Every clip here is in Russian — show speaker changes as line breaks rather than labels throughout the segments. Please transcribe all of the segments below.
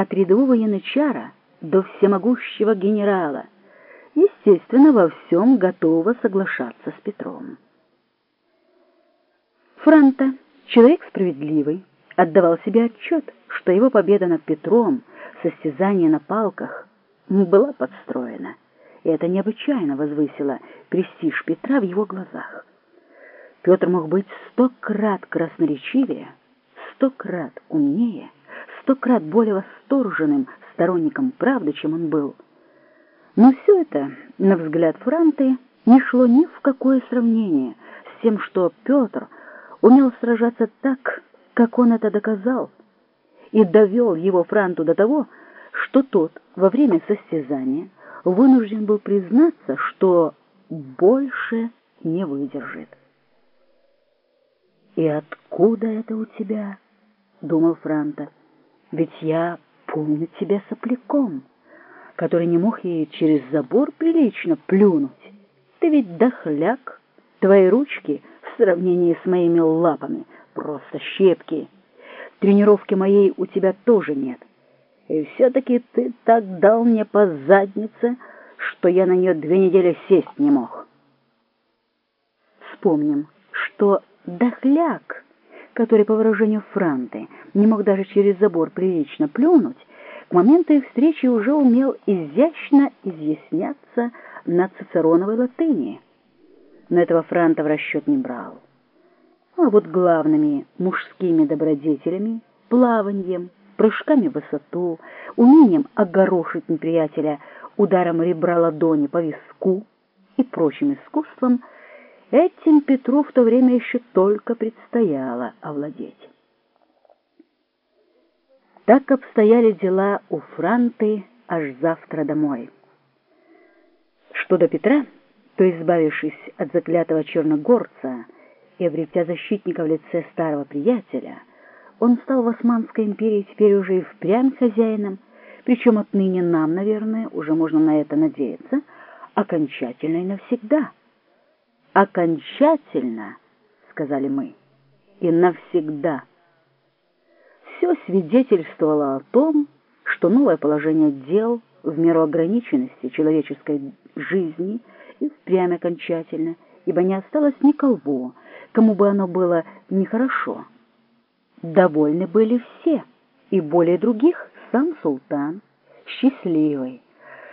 от рядового янычара до всемогущего генерала, естественно, во всем готова соглашаться с Петром. Франта, человек справедливый, отдавал себе отчет, что его победа над Петром, состязание на палках, была подстроена, и это необычайно возвысило престиж Петра в его глазах. Петр мог быть сто крат красноречивее, сто крат умнее, сто крат более восторженным сторонником правды, чем он был. Но все это, на взгляд Франты, не шло ни в какое сравнение с тем, что Петр умел сражаться так, как он это доказал, и довел его Франту до того, что тот во время состязания вынужден был признаться, что больше не выдержит. «И откуда это у тебя?» — думал Франта. «Ведь я помню тебя сопляком, который не мог ей через забор прилично плюнуть. Ты ведь дохляк, твои ручки в сравнении с моими лапами просто щепки. Тренировки моей у тебя тоже нет. И все-таки ты так дал мне по заднице, что я на нее две недели сесть не мог. Вспомним, что дохляк, который, по выражению Франты, не мог даже через забор прилично плюнуть, к моменту их встречи уже умел изящно изъясняться на цицероновой латыни. Но этого Франта в расчет не брал. А вот главными мужскими добродетелями, плаванием, прыжками в высоту, умением огорошить неприятеля ударом ребра ладони по виску и прочим искусством – Этим Петру в то время еще только предстояло овладеть. Так обстояли дела у Франты аж завтра домой. Что до Петра, то, избавившись от заклятого черногорца и обретя защитника в лице старого приятеля, он стал в Османской империи теперь уже и впрямь хозяином, причем отныне нам, наверное, уже можно на это надеяться, окончательно и навсегда — окончательно, сказали мы, и навсегда. Все свидетельствовало о том, что новое положение дел в меру ограниченности человеческой жизни и впрямь окончательно, ибо не осталось никого, кому бы оно было нехорошо. Довольны были все, и более других сам султан, счастливый,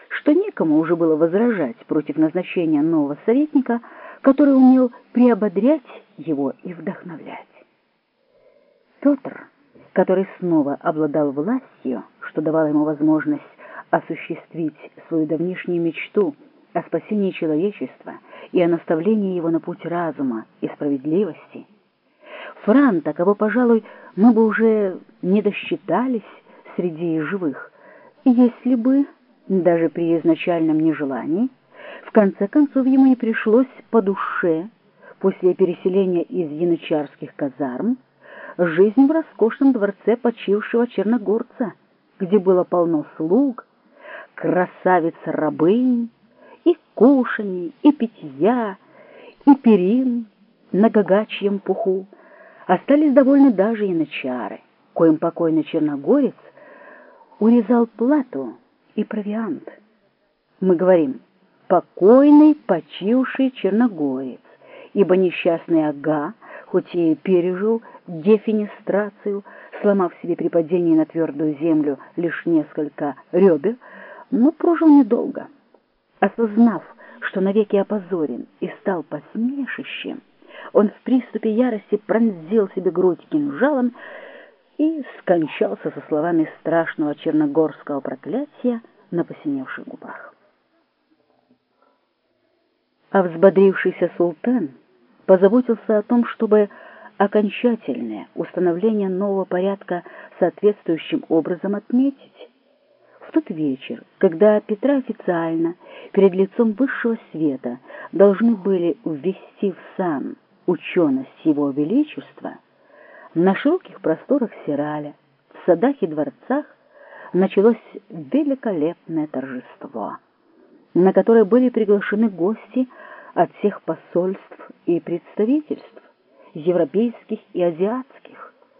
что некому уже было возражать против назначения нового советника, который умел приободрять его и вдохновлять. Петр, который снова обладал властью, что давало ему возможность осуществить свою давнишнюю мечту о спасении человечества и о наставлении его на путь разума и справедливости, Франта, кого, пожалуй, мы бы уже не досчитались среди живых, если бы, даже при изначальном нежелании, в конце концов, ему не пришлось по душе, после переселения из янычарских казарм, жизнь в роскошном дворце почившего черногорца, где было полно слуг, красавиц-рабынь, и кушаний, и питья, и перин на гагачьем пуху. Остались довольны даже янычары, коим покойный черногорец урезал плату и провиант. Мы говорим, покойный почивший черногорец, ибо несчастный Ага, хоть и пережил дефинистрацию, сломав себе при падении на твердую землю лишь несколько ребер, но прожил недолго. Осознав, что навеки опозорен и стал посмешищем, он в приступе ярости пронзил себе грудь кинжалом и скончался со словами страшного черногорского проклятия на посиневших губах. А взбодрившийся султан позаботился о том, чтобы окончательное установление нового порядка соответствующим образом отметить. В тот вечер, когда Петра официально перед лицом высшего света должны были ввести в сан ученость его величества, на широких просторах Сираля, в садах и дворцах началось великолепное торжество на которое были приглашены гости от всех посольств и представительств, европейских и азиатских,